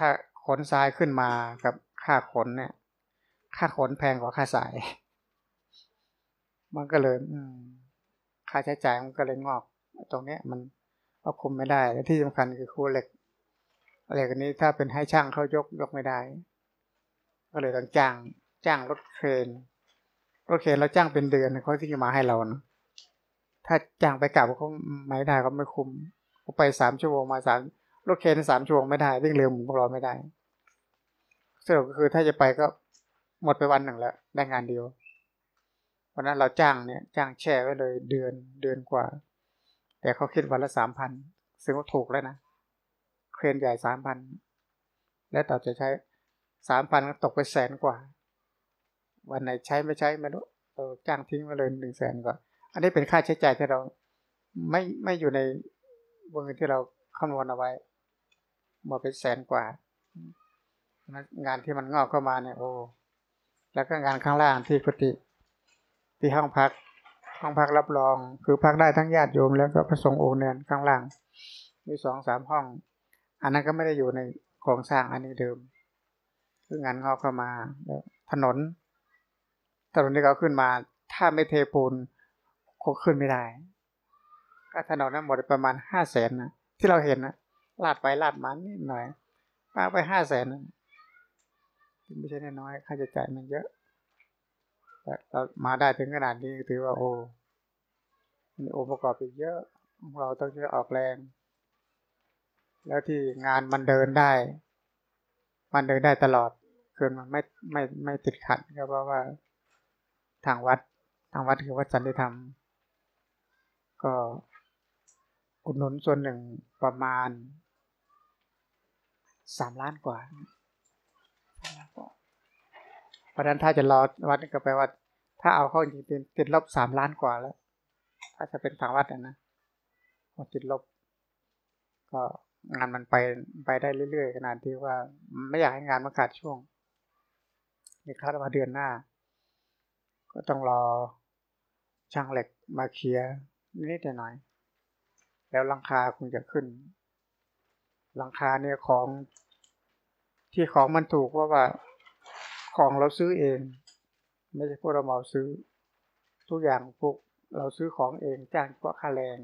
ถ้าขนทรายขึ้นมากับค่าขนเนี่ย ค่าขนแพงกว่าค่าสาย มันก็เลยค่าใช้จ่ายมันก็เลยงอก ตรงเนี้ยมันควบคุมไม่ได้และที่สำคัญคือคู่เหล็กเหล็กนนี้ถ้าเป็นให้ช่างเขายกยกไม่ได้ ก็เลยต้องจ้างจ้างรถเครนรถเครนเราจ้างเป็นเดือนเขาที่จะมาให้เรานะถ้าจ้างไปกลับเขาไม่ได้เขาไม่คุ้มเขาไปสามชั่วโมงมาสาม รถเคนสามช่วงไม่ได้วิ่งเร็วเหมือนพวกเราไม่ได้สรุปก็คือถ้าจะไปก็หมดไปวันหนึ่งแล้ว ได้งานเดียวเพราะนั้นเราจ้างเนี่ยจ้างแช่ไว้เลยเดือนเดือนกว่า แต่เขาคิดวันละสามพันซึ่งว่าถูกแล้วนะเครนใหญ่สามพันแล้วต่อจะใช้สามพันก็ตกไปแสนกว่า วันไหนใช้ไม่ใช้ไม่รู้เราจ้างทิ้งมาเลยหนึ่งแสนกว่า อันนี้เป็นค่าใช้จ่ายที่เราไม่ไม่อยู่ในวงเงินที่เราคำนวณเอาไว้ หมดเป็นแสนกว่างานที่มันงอกเข้ามาเนี่ยโอ้แล้วก็งานข้างล่างที่กุฏิที่ห้องพัก ห้องพักรับรอง คือพักได้ทั้งญาติโยมแล้วก็พระสงฆ์องค์เนียนข้างล่างมีสองสามห้อง อันนั้นก็ไม่ได้อยู่ในโครงสร้างอันนี้เดิม คืองานงอกเข้ามาแล้วถนนถนนที่เขาขึ้นมา ถ้าไม่เทปูนคงขึ้นไม่ได้ก็ถนนนั้นหมดประมาณห้าแสนนะที่เราเห็นนะ ลาดไปลาดมานิดหน่อยปาไปห้าแสนไม่ใช่น้อยค่าใช้จ่ายมันเยอะแต่เรามาได้ถึงขนาดนี้ถือว่าโอ้มีองค์ประกอบอีกเยอะ เราต้องช่วยออกแรง แล้วที่งานมันเดินได้ มันเดินได้ตลอดคือมันไม่ไม่ไม่ติดขัดก็เพราะว่าทางวัดทางวัดคือวัดสันติธรรม ก็อุดหนุนส่วนหนึ่งประมาณ สามล้านกว่าเพราะนั้นถ้าจะรอวัดก็แปลว่า ถ้าเอาเข้าจริงติดลบสามล้านกว่าแล้ว ถ้าจะเป็นทางวัดนะติดลบ ก็งานมันไปไปได้เรื่อยๆขนาดที่ว่า ไม่อยากให้งานมาขาดช่วงนี่คาดว่าเดือนหน้า ก็ต้องรอช่างเหล็กมาเคลียร์นิดหน่อย แล้วหลังคาคงจะขึ้น หลังคาเนี่ยของที่ของมันถูกเพราะว่าของเราซื้อเอง ไม่ใช่พวกเราเหมาซื้อ ทุกอย่างพวกเราซื้อของเองจ้างเพราะค่าแรง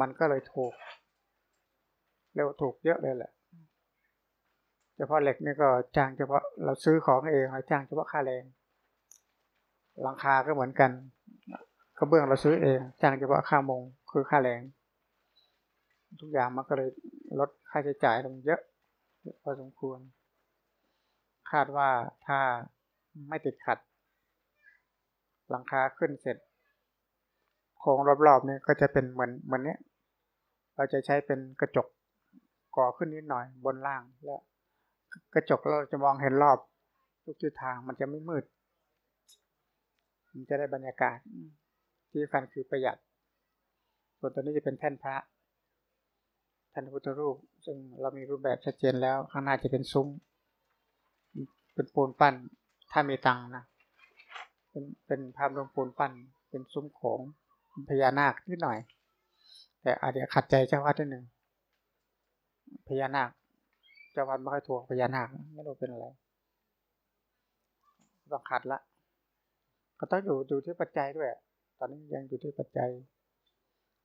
มันก็เลยถูกเร็วถูกเยอะเลยแหละเฉพาะเหล็กนี่ก็จ้างเฉพาะเราซื้อของเองเราจ้างเฉพาะค่าแรงหลังคาก็เหมือนกันกระเบื้องเราซื้อเองจ้างเฉพาะค่ามงคือค่าแรง ทุกอย่างมันก็เลยลดค่าใช้จ่ายลงเยอะพอสมควร คาดว่าถ้าไม่ติดขัด หลังคาขึ้นเสร็จ โครงรอบๆนี่ก็จะเป็นเหมือนเหมือนเนี้ย เราจะใช้เป็นกระจกก่อขึ้นนิดหน่อยบนล่างแล้วกระจกเราจะมองเห็นรอบทุกทิศทางมันจะไม่มืด มันจะได้บรรยากาศที่ฟันคือประหยัด ส่วนตัวนี้จะเป็นแท่นพระ ท่านพุทธรูป ซึ่งเรามีรูปแบบชัดเจนแล้วข้างหน้าจะเป็นซุ้มเป็นปูนปั้น ถ้ามีตังนะเป็นเป็นภาพลงปูนปั้น เป็นซุ้มโขงพญานาคนิดหน่อย แต่อาจจะขัดใจเจ้าวัดนิดหนึ่งพญานาคเจ้าวัดไม่ค่อยถูกพญานาคไม่รู้เป็นอะไรต้องขัดละ ก็ต้องอยู่ดูที่ปัจจัยด้วย ตอนนี้ยังอยู่ที่ปัจจัย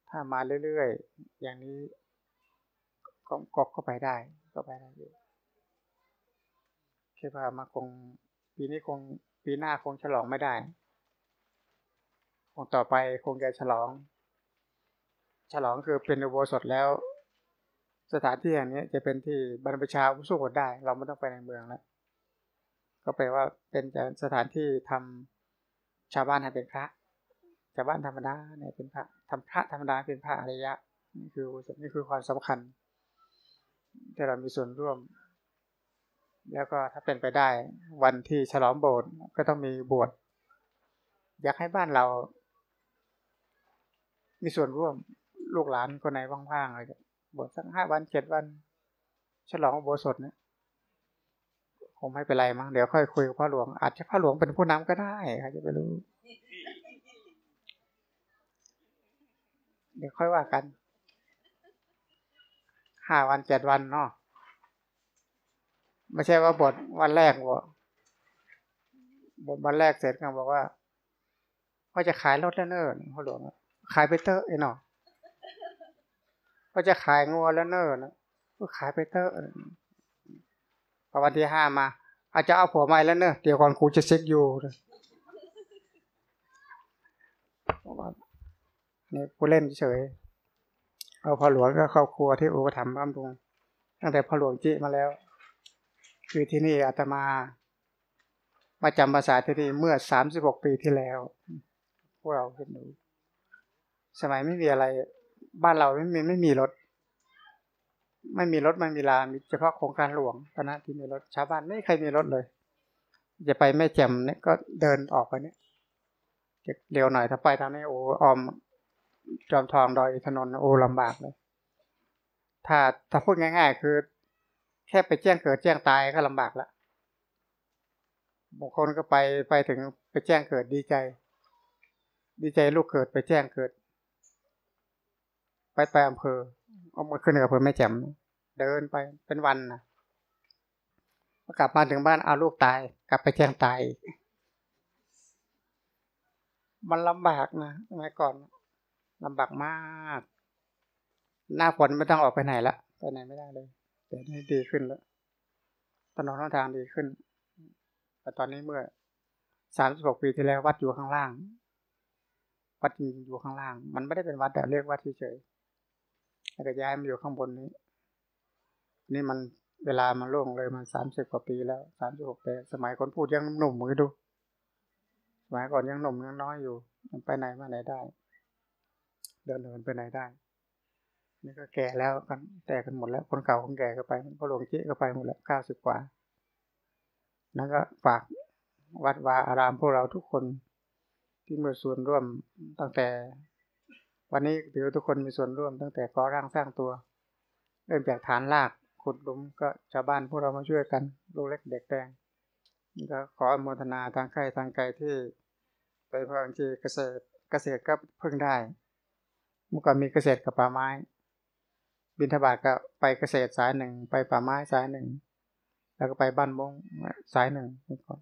ถ้ามาเรื่อยๆ อย่างนี้ ก็ก็ก็ไปได้ก็ไปได้อยู่คิดว่ามาคงปีนี้คงปีหน้าคงฉลองไม่ได้ คงต่อไปคงจะฉลอง ฉลองคือเป็นอุโบสถแล้ว สถานที่อย่างนี้จะเป็นที่บรรพชาอุสุกได้ เราไม่ต้องไปในเมืองแล้วก็แปลว่าเป็นสถานที่ทำชาวบ้านให้เป็นพระชาวบ้านธรรมดาเนี่ยเป็นพระทำพระธรรมดาเป็นพระอริยะนี่คือนี่คือความสำคัญ ที่เรามีส่วนร่วม แล้วก็ถ้าเป็นไปได้ วันที่ฉลองโบสถ์ก็ต้องมีบวชอยากให้บ้านเรา มีส่วนร่วมลูกหลานคนไหนว่างๆเลยบวชสักห้าวันเจ็ดวัน ฉลองโบสถ์เนี่ยคงไม่เป็นไรมั้งเดี๋ยวค่อยคุยกับพ่อหลวง อาจจะพ่อหลวงเป็นผู้นำก็ได้ใครจะไปรู้ เดี๋ยวค่อยว่ากัน ห้าวันเจ็ดวันเนาะไม่ใช่ว่าบทวันแรกบอกบทวันแรกเสร็จก็บอกว่าก็จะขายรถแล้วเนิ่นพ่อหลวงขายไปเตอร์ไอ้หนอก็จะขายงัวแล้วเนิ่นก็ขายไปเตอร์พอวันที่ห้ามา อาจจะเอาผัวใหม่แล้วเนอะเดี๋ยวก่อนกูจะเช็คอยู่นี่ผู้เล่นเฉย เอาพ่อหลวงก็ครอบครัวที่อุปถัมภ์บำรุงตั้งแต่พ่อหลวงจิมาแล้ว คือที่นี่อาตมา มาจำภาษาที่นี่เมื่อสามสิบหกปีที่แล้ว พวกเราเห็นดูสมัยไม่มีอะไร บ้านเราไม่มีไม่มีรถ ไม่มีรถไม่มีลามีเฉพาะโครงการหลวงตอนนั้นที่มีรถชาวบ้านไม่ใครมีรถเลยจะไปแม่แจ่มเนี่ยก็เดินออกไปเนี่ยเร็วหน่อยถ้าไปทางนี้โอ้ออม จอมทองดอยถนทนนท์โอ้ลำบากเลย ถ้าถ้าพูดง่าย ๆ คือ แค่ไปแจ้งเกิดแจ้งตายก็ลำบากละบางคนก็ไปไปถึงไปแจ้งเกิดดีใจ ดีใจลูกเกิดไปแจ้งเกิด ไปไปอำเภอเอามาขึ้นกับอำเภอแม่แจ่มเดินไปเป็นวันนะกลับมาถึงบ้านเอาลูกตาย กลับไปแจ้งตายมันลำบากนะสมัยก่อน ลำบากมาก หน้าฝนไม่ต้องออกไปไหนละไปไหนไม่ได้เลยแต่นี่ดีขึ้นแล้วถนนทางดีขึ้น แต่ตอนนี้เมื่อสามสิบหกปีที่แล้ววัดอยู่ข้างล่าง วัดจริงอยู่ข้างล่าง มันไม่ได้เป็นวัดแต่เรียกวัดเฉยแล้วก็ย้ายมาอยู่ข้างบนนี้ นี่มันเวลามันล่วงเลยมันสามสิบกว่าปีแล้วสามสิบหกปีสมัยคนพูดยังหนุ่มมือดูสมัยก่อนยังหนุ่มยังน้อยอยู่ มันไปไหนมาไหนได้ เดินเดินไปไหนได้ นี่ก็แก่แล้วกันแต่กันหมดแล้ว คนเก่าคนแก่ก็ไปพระหลวงเจ๊ก็ไปหมดแล้วเก้าสิบกว่านั่นก็ฝากวัดวาอารามพวกเราทุกคนที่มีส่วนร่วมตั้งแต่ วันนี้ถือทุกคนมีส่วนร่วมตั้งแต่ก่อร่างสร้างตัว เริ่มจากฐานรากขุดลุมก็ชาวบ้านพวกเรามาช่วยกันลูกเล็กเด็กแดงก็ขออนุโมทนาทางใกล้ทางไกลที่ไปพระอังจีเกษตรเกษตรก็เพิ่งได้ เมื่อก่อนมีเกษตรกับป่าไม้ บินทบาทก็ไปเกษตรสายหนึ่งไปป่าไม้สายหนึ่ง แล้วก็ไปบ้านมงสายหนึ่งเมื่อก่อน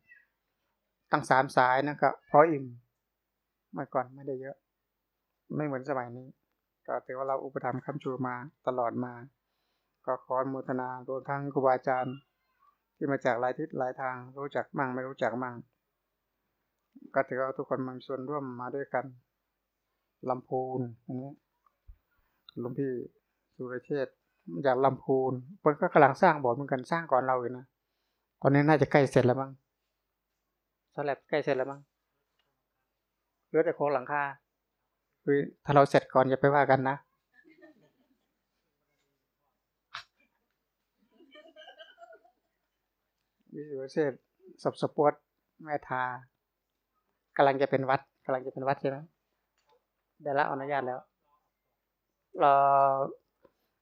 ตั้งสามสายนะก็พออิ่มเมื่อก่อนไม่ได้เยอะ ไม่เหมือนสมัยนี้ ก็ถือว่าเราอุปถัมภ์ค้ำชูมาตลอดมา ก็ขอโมทนารวมทั้งครูบาอาจารย์ที่มาจากหลายทิศหลายทางรู้จักมั่งไม่รู้จักมั่งก็ถือว่าทุกคนมีส่วนร่วมมาด้วยกัน ลำพูนอันนี้หลวงพี่สุรเชษจากลำพูนเพิ่นก็กำลังสร้างโบสถ์เหมือนกันสร้างก่อนเราอยู่นะตอนนี้น่าจะใกล้เสร็จแล้วมั้งสลับใกล้เสร็จแล้วมั้งเหลือแต่โครงหลังคาคือถ้าเราเสร็จก่อนอย่าไปว่ากันนะวิสุเชษสับสปวตแม่ทากำลังจะเป็นวัดกำลังจะเป็นวัดใช่ไหม ได้ละอนุญาตแล้วเรา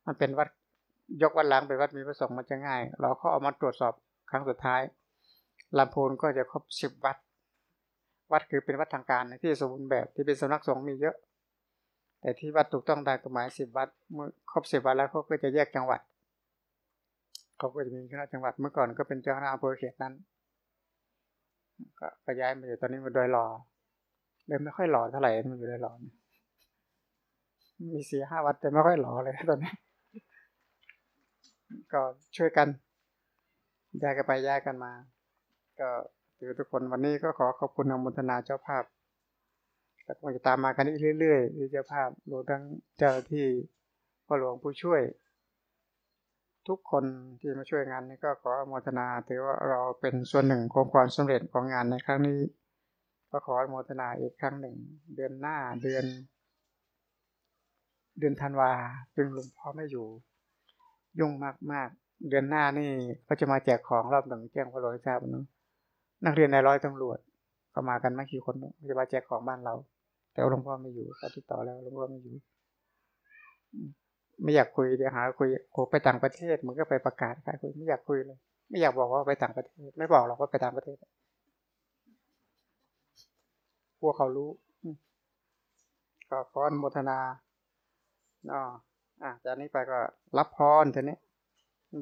มันเป็นวัดยกวัดล้างเป็นวัดมีพระสงฆ์มันจะง่าย เราเขาเอามาตรวจสอบครั้งสุดท้ายลำพูนก็จะครบสิบวัด วัดคือเป็นวัดทางการที่สมบูรณ์แบบที่เป็นสำนักสงฆ์มีเยอะ แต่ที่วัดถูกต้องตามกฎหมายสิบวัดเมื่อครบสิบวัดแล้วเขาก็จะแยกจังหวัดเขาก็จะมีคณะจังหวัดเมื่อก่อนก็เป็นเจ้าคณะอำเภอเขตนั้นก็ย้ายมาอยู่ตอนนี้มาโดยรอเลยไม่ค่อยหล่อเท่าไหร่มันอยู่ในหล่อ มีสี่ห้าวัดแต่ไม่ค่อยหล่อเลยตอนนี้ ก็ช่วยกันย้ายกันไปย้ายกันมา ก็ถือทุกคนวันนี้ก็ขอขอบคุณอมุทนาเจ้าภาพแต่คงจะตามมากันอีกเรื่อยๆที่เจ้าภาพรวมทั้งเจ้าที่พ่อหลวงผู้ช่วย ทุกคนที่มาช่วยงานนี้ก็ขออมุทนา ถือว่าเราเป็นส่วนหนึ่งของความสำเร็จของงานในครั้งนี้ก็ขอโมทนาอีกครั้งหนึ่ง เดือนหน้าเดือน เดือนธันวาซึ่งหลวงพ่อไม่อยู่ ยุ่งมากมากเดือนหน้านี่ก็จะมาแจกของรอบหนึ่งแจ้งพลหิตทราบนะนักเรียนในร้อยตำรวจก็มากันไม่กี่คนจะมาแจกของบ้านเรา แต่หลวงพ่อไม่อยู่ก็ติดต่อแล้วหลวงพ่อไม่อยู่ ไม่อยากคุยเดี๋ยวหาคุยโหไปต่างประเทศมึงก็ไปประกาศใครคุยไม่อยากคุยเลย ไม่อยากบอกว่าไปต่างประเทศ ไม่บอกหรอกว่าไปต่างประเทศพวกเขารู้ก็ขออนุโมทนา อ๋ออะจากนี้ไปก็รับพรทีนี้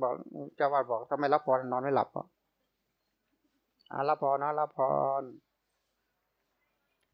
บอกเจ้าวาดบอกทำไมรับพรนอนไม่หลับอะรับพรนะรับพร